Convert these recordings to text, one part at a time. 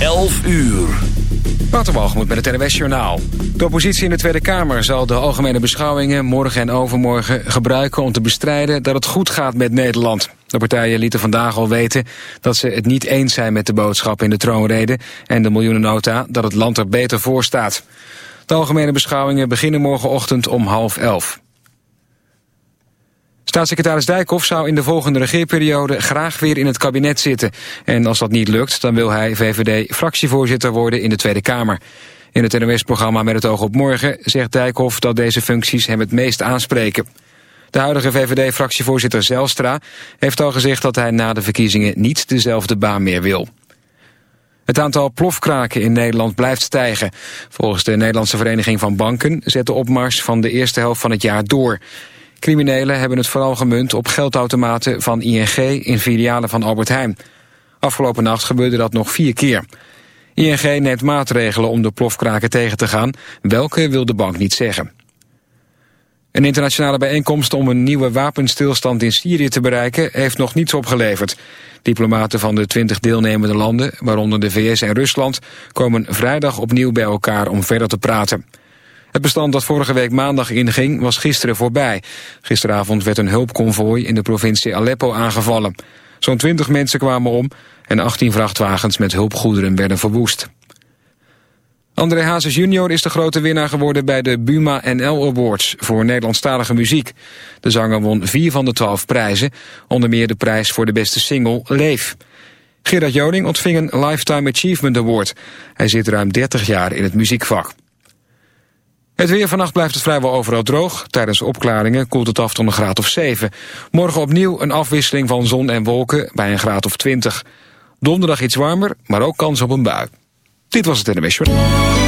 11 uur. Waterwalgemoed met het NWS Journaal. De oppositie in de Tweede Kamer zal de algemene beschouwingen morgen en overmorgen gebruiken om te bestrijden dat het goed gaat met Nederland. De partijen lieten vandaag al weten dat ze het niet eens zijn met de boodschap in de troonrede en de miljoenennota dat het land er beter voor staat. De algemene beschouwingen beginnen morgenochtend om half elf. Staatssecretaris Dijkhoff zou in de volgende regeerperiode graag weer in het kabinet zitten. En als dat niet lukt, dan wil hij VVD-fractievoorzitter worden in de Tweede Kamer. In het NOS-programma Met het oog op morgen zegt Dijkhoff dat deze functies hem het meest aanspreken. De huidige VVD-fractievoorzitter Zelstra heeft al gezegd dat hij na de verkiezingen niet dezelfde baan meer wil. Het aantal plofkraken in Nederland blijft stijgen. Volgens de Nederlandse Vereniging van Banken zet de opmars van de eerste helft van het jaar door. Criminelen hebben het vooral gemunt op geldautomaten van ING in filialen van Albert Heijn. Afgelopen nacht gebeurde dat nog vier keer. ING neemt maatregelen om de plofkraken tegen te gaan. Welke wil de bank niet zeggen. Een internationale bijeenkomst om een nieuwe wapenstilstand in Syrië te bereiken heeft nog niets opgeleverd. Diplomaten van de twintig deelnemende landen, waaronder de VS en Rusland, komen vrijdag opnieuw bij elkaar om verder te praten. Het bestand dat vorige week maandag inging was gisteren voorbij. Gisteravond werd een hulpconvooi in de provincie Aleppo aangevallen. Zo'n 20 mensen kwamen om en 18 vrachtwagens met hulpgoederen werden verwoest. André Hazes junior is de grote winnaar geworden bij de Buma NL Awards voor Nederlandstalige muziek. De zanger won vier van de twaalf prijzen, onder meer de prijs voor de beste single Leef. Gerard Joning ontving een Lifetime Achievement Award. Hij zit ruim 30 jaar in het muziekvak. Het weer vannacht blijft het vrijwel overal droog. Tijdens opklaringen koelt het af tot een graad of 7. Morgen opnieuw een afwisseling van zon en wolken bij een graad of 20. Donderdag iets warmer, maar ook kans op een bui. Dit was het NMS Boom.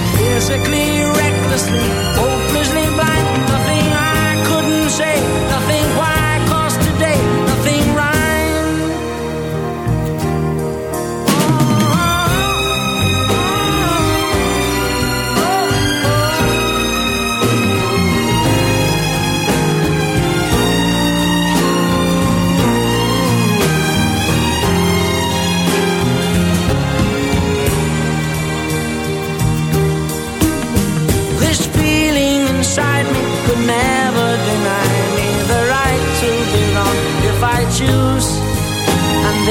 physically, recklessly, hopelessly.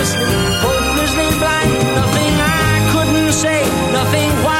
hopelessly, hopelessly blind. Nothing I couldn't say, nothing why.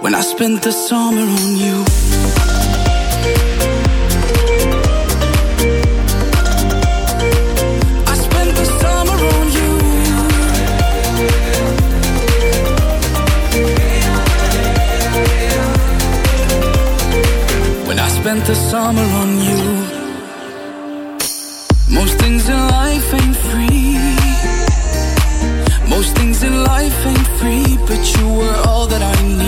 When I spent the summer on you. I spent the summer on you. When I spent the summer on you. Most things in life ain't free. Most things in life ain't free, but you were all that I need.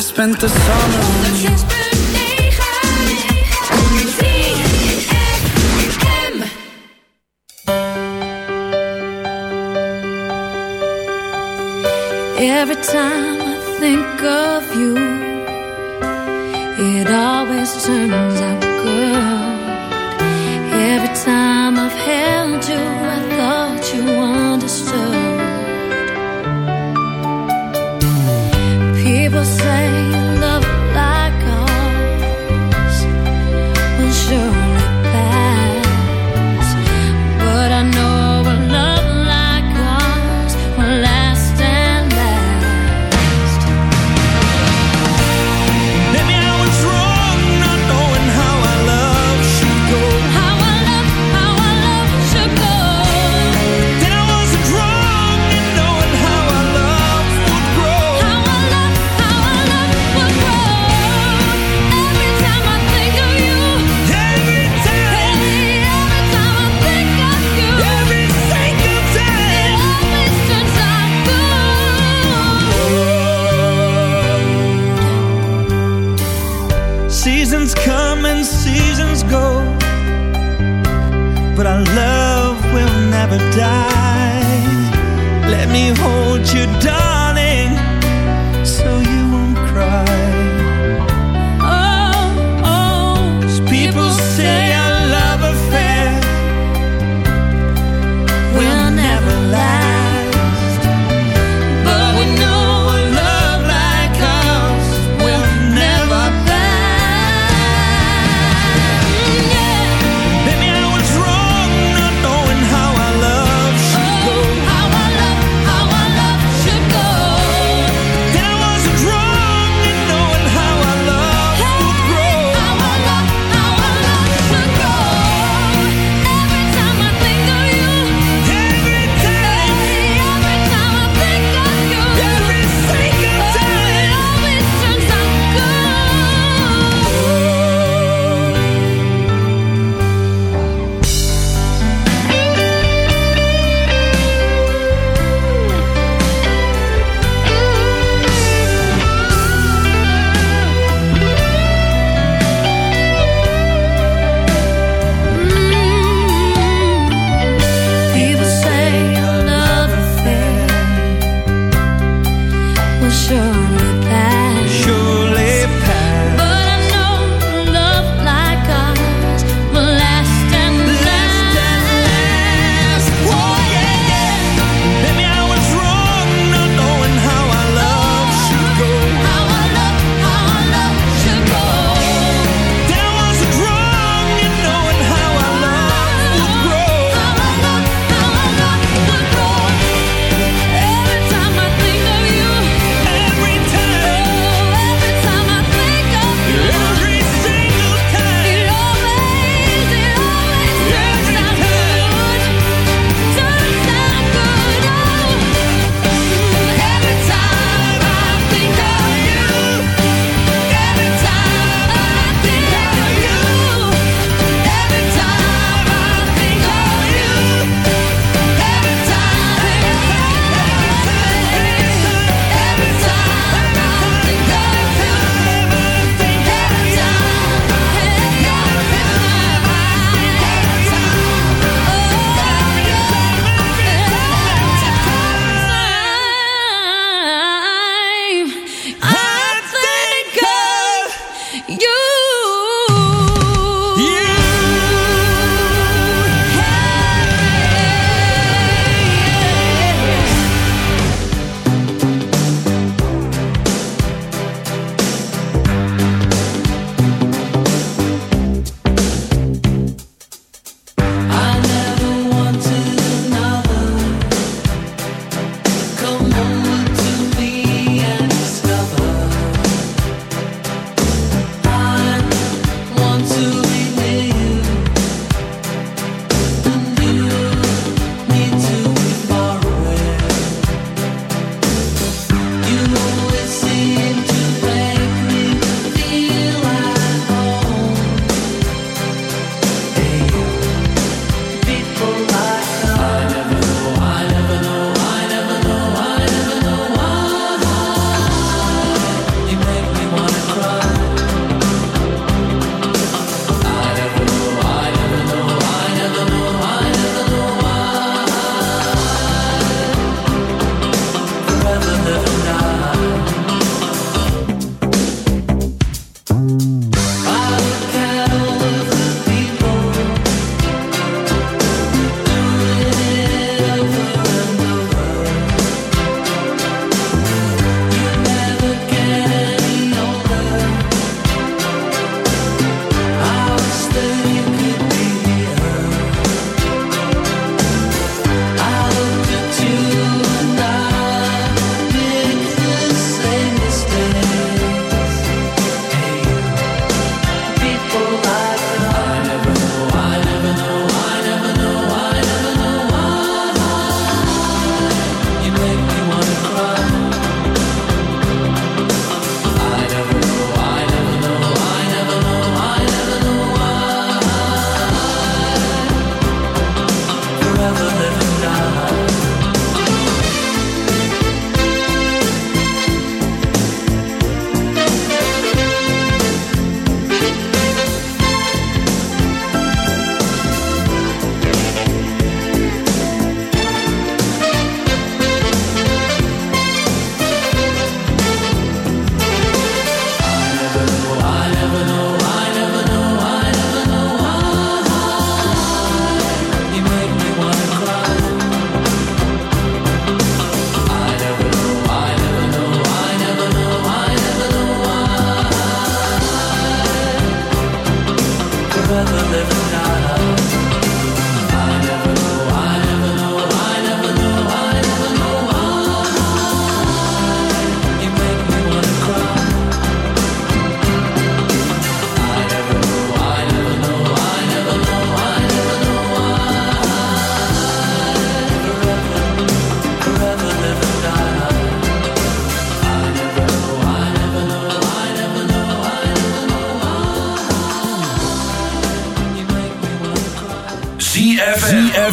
I spent the summer on you. Every time I think of you, it always turns out good. Every time I've held you, I thought you understood. People say die. Let me hold you, darling,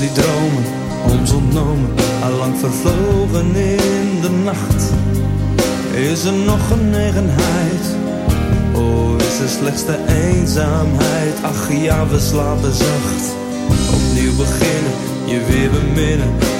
Die dromen, ons ontnomen, allang vervlogen in de nacht. Is er nog genegenheid? Oh, is er slechts de eenzaamheid? Ach ja, we slapen zacht. Opnieuw beginnen, je weer beminnen.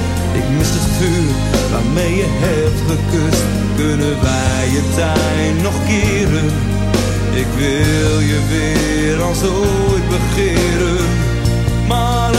Ik mis het vuur waarmee je hebt gekust. Kunnen wij je tijd nog keren? Ik wil je weer als ooit begeren. Maar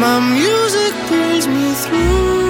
my music pulls me through.